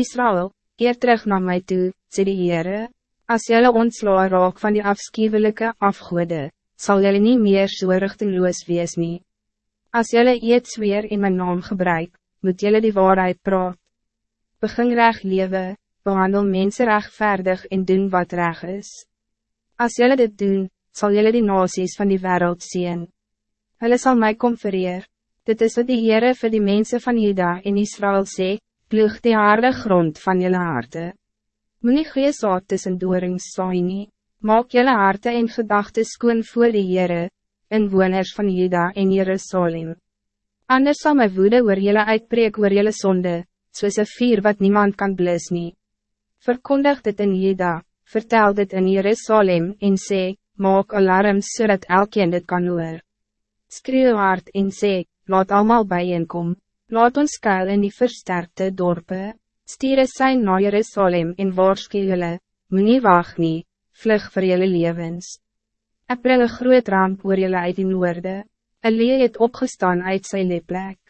Israël, keer terug naar mij toe, sê die Heere, as jylle ontslaan raak van die afschuwelijke afgoede, zal jylle niet meer so richteloos wees nie. As jylle iets weer in mijn naam gebruik, moet jylle die waarheid praat. Begin reg lewe, behandel mensen rechtvaardig en doen wat reg is. As jylle dit doen, zal jylle die nasies van die wereld zien. Hulle sal my kom vereer. Dit is wat die Heere vir die mensen van Juda en Israël sê, ploeg die harde grond van jylle harte. Moe nie goeie saad tussen doorings saai nie, maak jylle harte en gedachten skoon voor die Heere, inwoners van Juda en Jerusalem. Anders zal my woede oor jylle uitbreek oor jylle sonde, soos een vier wat niemand kan blus nie. Verkondig dit in Juda, vertel dit in Jerusalem en sê, maak alarms zodat so elkeen dit kan hoor. Skreeuw hard en sê, laat allemaal bijeenkom, laat ons skuil in die versterkte dorpe, stier is sy na Jerusalem en waarskie julle, moet nie wacht nie, vlug vir julle levens. Ek bring een groot ramp oor julle uit die noorde, een lee het opgestaan uit sy leplek,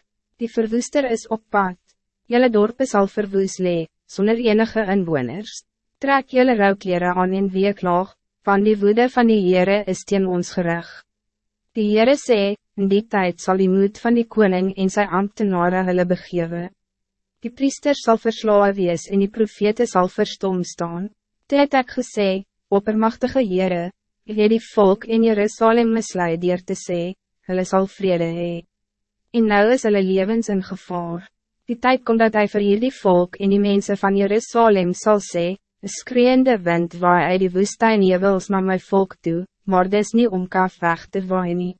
die verwoester is op pad, julle dorpe sal verwoes lee, sonder enige inwoners, trek julle rouwkleren aan en weeklaag, van die woede van die Heere is teen ons gerig. Die Heere sê, In die tijd zal die moed van die koning en sy ambtenaren hulle begewe. Die priester zal verslaan wees en die profete zal verstom staan. Toe het ek gesê, oppermachtige Heere, het die volk in Jerusalem misleid dier te sê, hulle sal vrede hee. En nou is hulle levens in gevaar. Die tijd komt dat hij vir die volk en die mensen van Jerusalem zal sê, een skreeuwende wind waai uit die woestijn jewels naar mijn volk toe, maar dis niet om kaf weg te waai nie.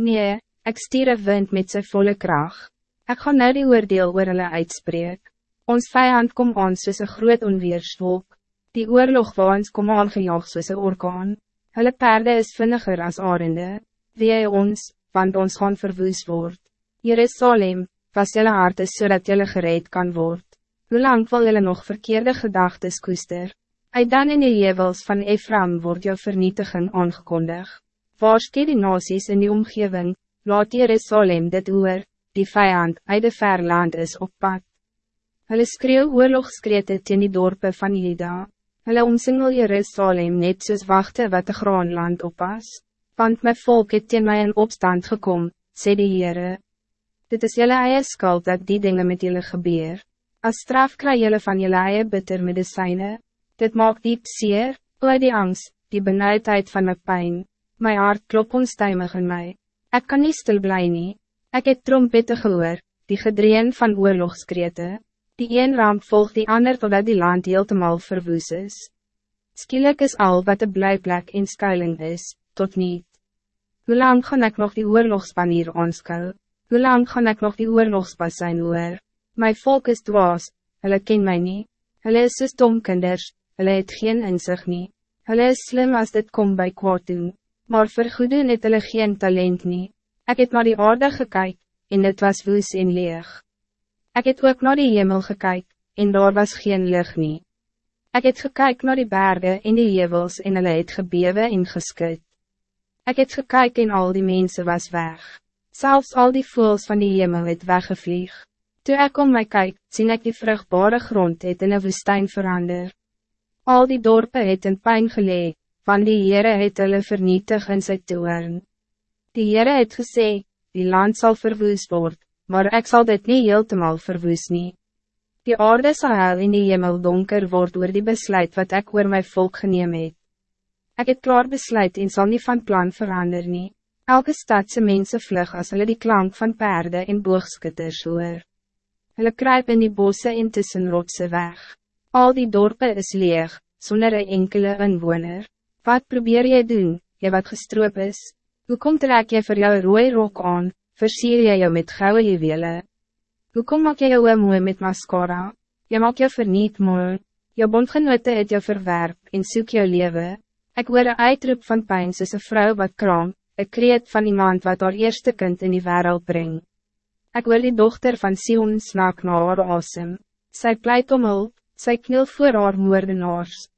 Nee, ik stier een wind met zijn volle kracht. Ik ga nou die oordeel oor hulle uitspreek. Ons vijand kom aan soos een groot onweerswolk. Die oorlog waar ons kom aangejaag soos een orkaan. Hulle perde is vinniger als arende. Wee ons, want ons gaan verwoes word. Jerusalem, was jylle hart is so dat jylle gereed kan word. Hoe lang wil jylle nog verkeerde gedagtes koester? Uit dan in die jevels van Ephraim wordt jou vernietiging aangekondigd. Waarske die nasies in die omgeving, laat Jerusalem dit oor, die vijand uit de verland is op pad. Hulle skreeuw oorlogskrete teen die dorpe van Juda. Hulle omsingel Jerusalem net soos wachte wat de graanland oppas. Want my volk het teen my in opstand gekom, sê die Heere. Dit is jelle eie skuld dat die dingen met jullie gebeur. As straf kry jylle van jelle eie bitter medicijnen. Dit maakt diep seer, oor die angst, die benauwdheid van my pijn. My hart klop onstuimig in mij. Ik kan niet stil blij nie. Ik heb trompette gehoor, die gedreen van oorlogskrete. Die een ramp volgt die ander totdat die land heeltemal verwoes is. Skielik is al wat de blijplek in skuiling is, tot niet. Hoe lang gaan ik nog die oorlogspanier aanskou? Hoe lang gaan ik nog die oorlogspas zijn hoor? My volk is dwaas, hulle ken my nie. Hulle is soos domkinders, hulle het geen inzicht nie. Hulle is slim als dit kom bij kwaad doen maar vir goede het hulle geen talent nie. Ek het naar die aarde gekyk, en het was woes en leeg. Ek het ook naar die hemel gekyk, en daar was geen lucht nie. Ek het gekyk naar die bergen en die hevels en hulle het gebewe en geskut. Ek het gekyk en al die mensen was weg. Zelfs al die voels van die hemel het weggevlieg. Toe ek om my kyk, sien ek die vruchtbare grond het in een woestijn verander. Al die dorpen het in pijn geleek, van die Heere het hulle vernietig in sy toern. Die Heere het gesê, die land zal verwoes word, maar ik zal dit niet heeltemal verwoes nie. Die aarde sal hel in die hemel donker word oor die besluit wat ik oor my volk geneem het. Ek het klaar besluit en zal niet van plan verander nie. Elke stadse mense vlug as hulle die klank van paarden en boogskutters hoor. Hulle kruip in die bosse en tussen rotse weg. Al die dorpen is leeg, zonder een enkele inwoner. Wat probeer jy doen, jy wat gestroop is? Hoe kom trek jy vir jou rooi rok aan, versier jy jou met gouden juwele? Hoe kom maak jy jou mooi met mascara? Jy maak jou verniet mooi. Jou bondgenote het jou verwerp en soek jou leven. Ik hoor een uitroep van pijn soos een vrou wat kraam, een kreet van iemand wat haar eerste kind in die wereld brengt. Ik wil die dochter van Sion snak na haar asem. Sy pleit om hulp, sy kniel voor haar moordenaars.